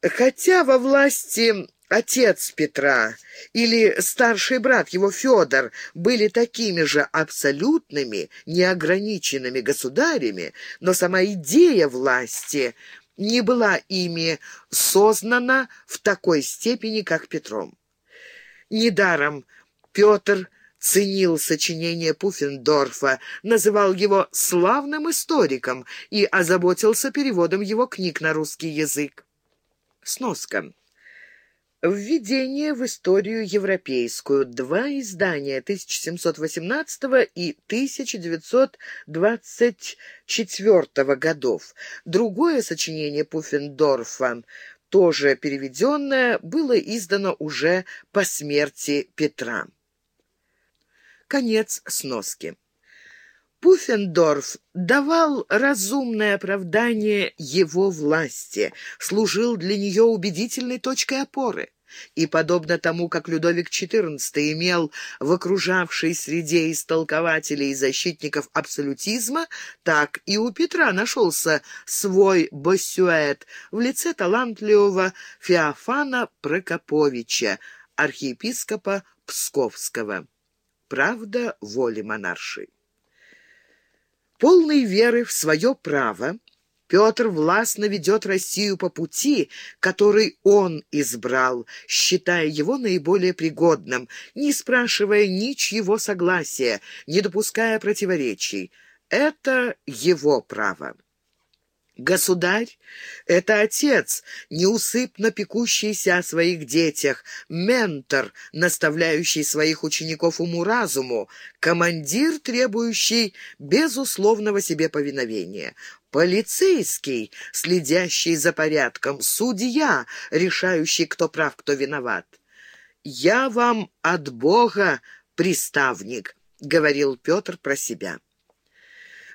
Хотя во власти отец Петра или старший брат его Федор были такими же абсолютными, неограниченными государями, но сама идея власти не была ими сознана в такой степени, как Петром. Недаром Петр ценил сочинение Пуффендорфа, называл его славным историком и озаботился переводом его книг на русский язык. Сноска. Введение в историю европейскую. Два издания 1718 и 1924 годов. Другое сочинение Пуффендорфа, тоже переведенное, было издано уже по смерти Петра. Конец сноски. Пуффендорф давал разумное оправдание его власти, служил для нее убедительной точкой опоры. И, подобно тому, как Людовик XIV имел в окружавшей среде истолкователей и защитников абсолютизма, так и у Петра нашелся свой Боссюэт в лице талантливого Феофана Прокоповича, архиепископа Псковского. Правда воли монаршей. Полной веры в свое право, Петр властно ведет Россию по пути, который он избрал, считая его наиболее пригодным, не спрашивая ничьего согласия, не допуская противоречий. Это его право. Государь — это отец, неусыпно пекущийся о своих детях, ментор, наставляющий своих учеников уму-разуму, командир, требующий безусловного себе повиновения, полицейский, следящий за порядком, судья, решающий, кто прав, кто виноват. «Я вам от Бога приставник», — говорил Петр про себя.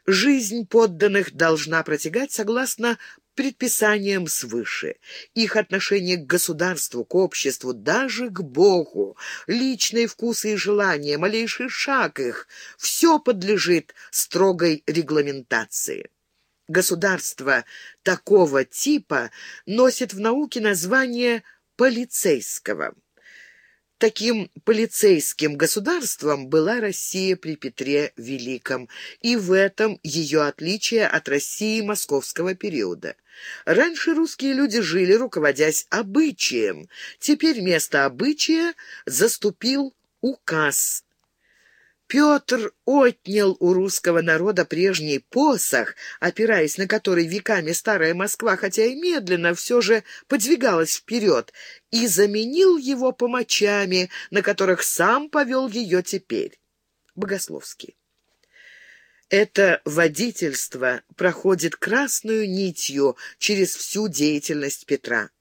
Жизнь подданных должна протягать согласно предписаниям свыше. Их отношение к государству, к обществу, даже к Богу, личные вкусы и желания, малейший шаг их — все подлежит строгой регламентации. Государство такого типа носит в науке название полицейского. Таким полицейским государством была Россия при Петре Великом, и в этом ее отличие от России московского периода. Раньше русские люди жили, руководясь обычаем. Теперь место обычая заступил указ Петр отнял у русского народа прежний посох, опираясь на который веками старая Москва, хотя и медленно, все же подвигалась вперед, и заменил его помочами, на которых сам повел ее теперь. Богословский. Это водительство проходит красную нитью через всю деятельность Петра.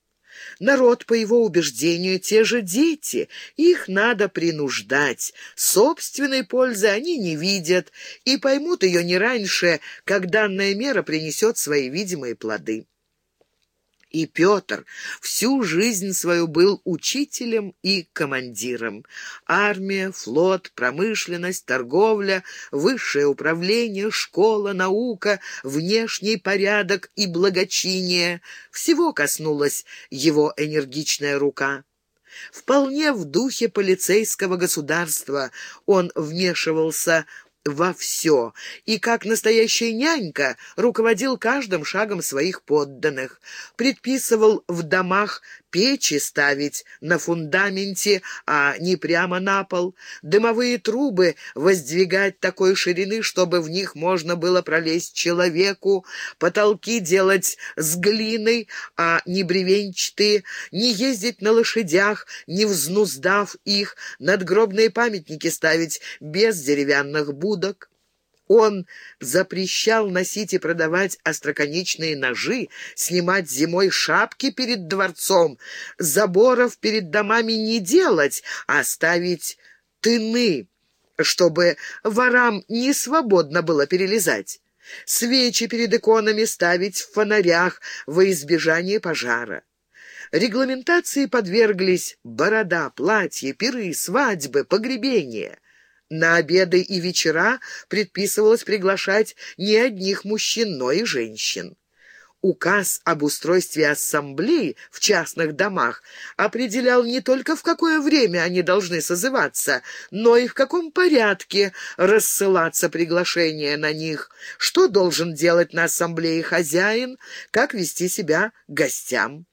Народ, по его убеждению, те же дети. Их надо принуждать. Собственной пользы они не видят и поймут ее не раньше, как данная мера принесет свои видимые плоды. И Петр всю жизнь свою был учителем и командиром. Армия, флот, промышленность, торговля, высшее управление, школа, наука, внешний порядок и благочиние — всего коснулась его энергичная рука. Вполне в духе полицейского государства он вмешивался во все и, как настоящая нянька, руководил каждым шагом своих подданных, предписывал в домах печи ставить на фундаменте, а не прямо на пол, дымовые трубы воздвигать такой ширины, чтобы в них можно было пролезть человеку, потолки делать с глиной, а не бревенчатые, не ездить на лошадях, не взнуздав их, надгробные памятники ставить без деревянных будок. Он запрещал носить и продавать остроконечные ножи, снимать зимой шапки перед дворцом, заборов перед домами не делать, а ставить тыны, чтобы ворам не свободно было перелезать. Свечи перед иконами ставить в фонарях во избежание пожара. Регламентации подверглись борода, платья, пиры, свадьбы, погребения. На обеды и вечера предписывалось приглашать не одних мужчин, но и женщин. Указ об устройстве ассамблей в частных домах определял не только в какое время они должны созываться, но и в каком порядке рассылаться приглашения на них, что должен делать на ассамблее хозяин, как вести себя гостям.